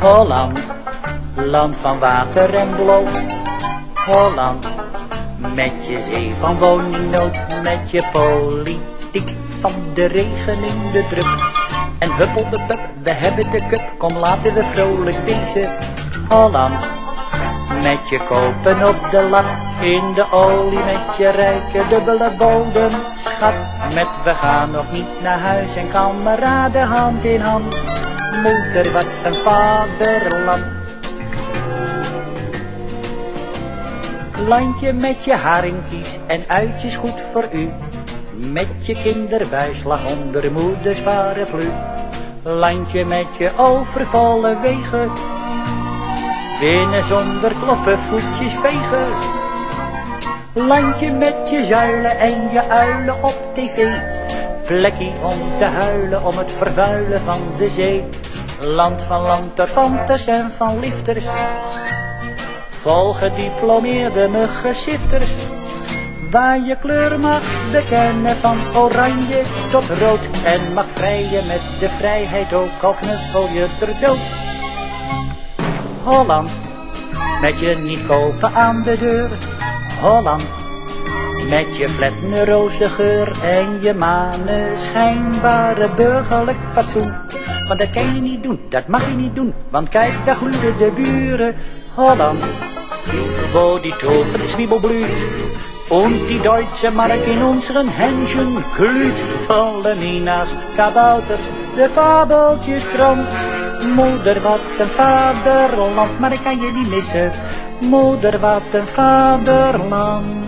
Holland, land van water en blauw. Holland, met je zee van woningnood, met je politiek van de regen in de drup. En huppel de pup, we hebben de cup, kom laten we vrolijk deze Holland. Met je kopen op de lat, in de olie met je rijke dubbele bodem. Schat, met we gaan nog niet naar huis en kameraden hand in hand. Moeder, wat een vaderland. Landje met je haringkies en uitjes goed voor u. Met je kinderbijslag onder moeders paraplu. Landje met je overvallen wegen. Binnen zonder kloppen voetjes vegen. Landje met je zuilen en je uilen op tv. Plekje om te huilen om het vervuilen van de zee. Land van lanterfantes en van lifters. Vol gediplomeerde muggenshifters. Waar je kleur mag bekennen van oranje tot rood. En mag vrijen met de vrijheid ook al knuffel je er dood. Holland, met je niet kopen aan de deur. Holland, met je flatne roze geur en je schijnbare burgerlijk fatsoen. Want dat kan je niet doen, dat mag je niet doen, want kijk, daar gloeden de buren. Holland, wo die Tulpen zwiebelblüht und die deutsche Mark in unseren Händchen glüht. Tolle Minas, kabouters, de fabeltjes krant. Moeder, wat een vaderland, maar ik kan niet missen. Moeder, wat een vaderland.